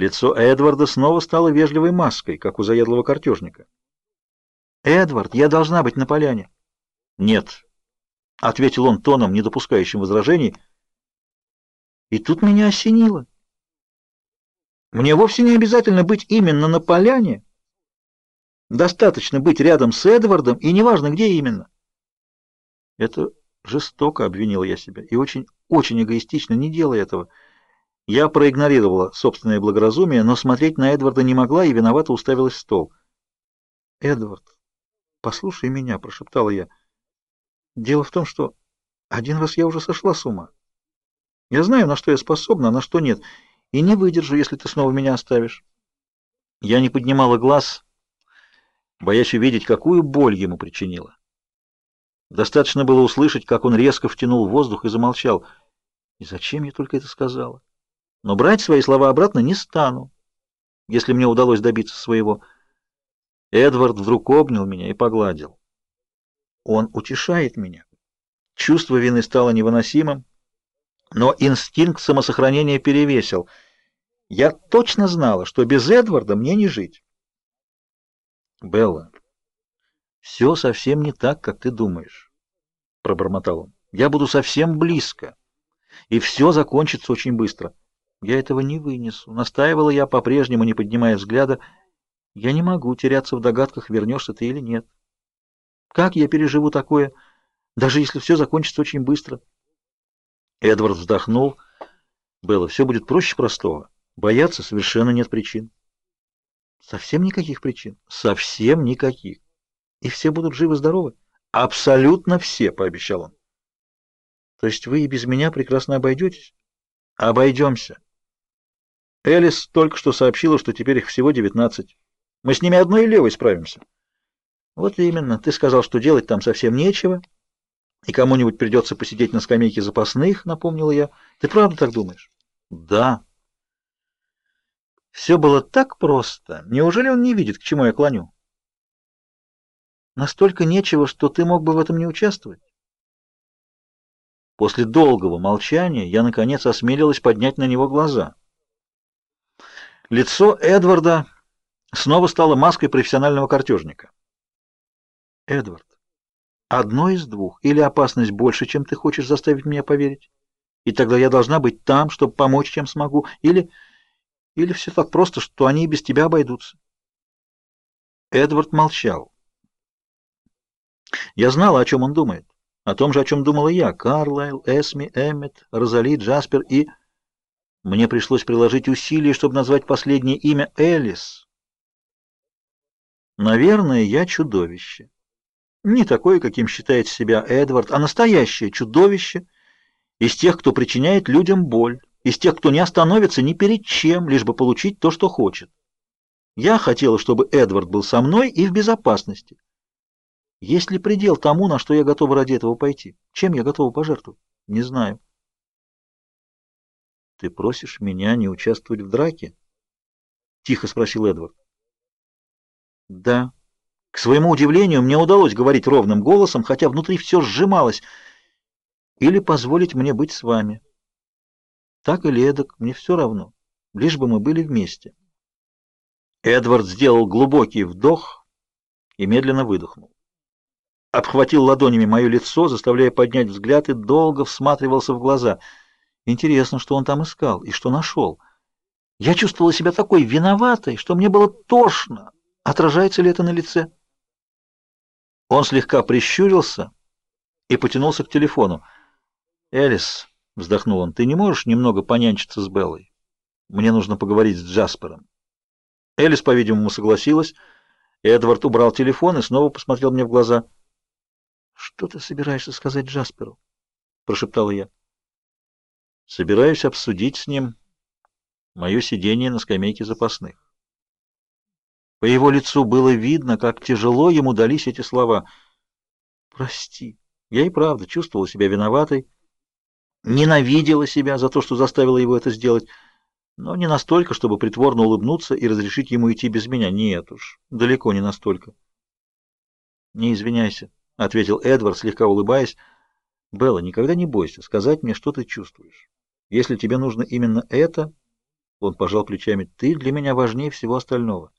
Лицо Эдварда снова стало вежливой маской, как у заядлого картежника. «Эдвард, я должна быть на поляне». «Нет», — ответил он тоном, не допускающим возражений. И тут меня осенило. Мне вовсе не обязательно быть именно на поляне. Достаточно быть рядом с Эдвардом, и неважно, где именно. Это жестоко, обвинил я себя, и очень, очень эгоистично, не делая этого. Я проигнорировала собственное благоразумие, но смотреть на Эдварда не могла и виновато уставилась в стол. «Эдвард, послушай меня», — прошептала я. «Дело в том, что один раз я уже сошла с ума. Я знаю, на что я способна, а на что нет, и не выдержу, если ты снова меня оставишь». Я не поднимала глаз, боясь увидеть, какую боль ему причинила. Достаточно было услышать, как он резко втянул воздух и замолчал. И зачем я только это сказала? Но брать свои слова обратно не стану, если мне удалось добиться своего. Эдвард вдруг обнял меня и погладил. Он утешает меня. Чувство вины стало невыносимым, но инстинкт самосохранения перевесил. Я точно знала, что без Эдварда мне не жить. Белла, все совсем не так, как ты думаешь, пробормотал он. Я буду совсем близко, и все закончится очень быстро. Я этого не вынесу. Настаивала я, по-прежнему не поднимая взгляда. Я не могу теряться в догадках, вернешься ты или нет. Как я переживу такое, даже если все закончится очень быстро? Эдвард вздохнул. Белла, все будет проще простого. Бояться совершенно нет причин. Совсем никаких причин. Совсем никаких. И все будут живы-здоровы? Абсолютно все, пообещал он. То есть вы и без меня прекрасно обойдетесь? Обойдемся. Элис только что сообщила, что теперь их всего девятнадцать. Мы с ними одной левой справимся. Вот именно. Ты сказал, что делать там совсем нечего, и кому-нибудь придется посидеть на скамейке запасных, напомнила я. Ты правда так думаешь? Да. Все было так просто. Неужели он не видит, к чему я клоню? Настолько нечего, что ты мог бы в этом не участвовать. После долгого молчания я наконец осмелилась поднять на него глаза. Лицо Эдварда снова стало маской профессионального картежника. Эдвард, одно из двух: или опасность больше, чем ты хочешь заставить меня поверить, и тогда я должна быть там, чтобы помочь, чем смогу, или или все так просто, что они и без тебя обойдутся. Эдвард молчал. Я знала, о чем он думает, о том же, о чем думала я: Карлайл, Эсми, Эммет, Розали, Джаспер и мне пришлось приложить усилия, чтобы назвать последнее имя Элис. Наверное, я чудовище. Не такое, каким считает себя Эдвард, а настоящее чудовище из тех, кто причиняет людям боль, из тех, кто не остановится ни перед чем, лишь бы получить то, что хочет. Я хотела, чтобы Эдвард был со мной и в безопасности. Есть ли предел тому, на что я готова ради этого пойти? Чем я готова пожертвовать? Не знаю. Ты просишь меня не участвовать в драке? тихо спросил Эдвард. Да. К своему удивлению, мне удалось говорить ровным голосом, хотя внутри все сжималось. Или позволить мне быть с вами. Так или эдак, мне все равно, лишь бы мы были вместе. Эдвард сделал глубокий вдох и медленно выдохнул. Обхватил ладонями мое лицо, заставляя поднять взгляд, и долго всматривался в глаза — Интересно, что он там искал и что нашел. Я чувствовала себя такой виноватой, что мне было тошно. Отражается ли это на лице? Он слегка прищурился и потянулся к телефону. «Элис», — вздохнул он, — «ты не можешь немного понянчиться с Беллой? Мне нужно поговорить с Джаспером». Элис, по-видимому, согласилась. Эдвард убрал телефон и снова посмотрел мне в глаза. «Что ты собираешься сказать Джасперу?» — прошептала я. Собираюсь обсудить с ним мое сидение на скамейке запасных. По его лицу было видно, как тяжело ему дались эти слова. Прости. Я и правда чувствовала себя виноватой, ненавидела себя за то, что заставила его это сделать, но не настолько, чтобы притворно улыбнуться и разрешить ему идти без меня. Нет уж, далеко не настолько. Не извиняйся, ответил Эдвард, слегка улыбаясь. Белла, никогда не бойся сказать мне, что ты чувствуешь. Если тебе нужно именно это, Он пожал плечами. «Ты для меня важнее всего остального».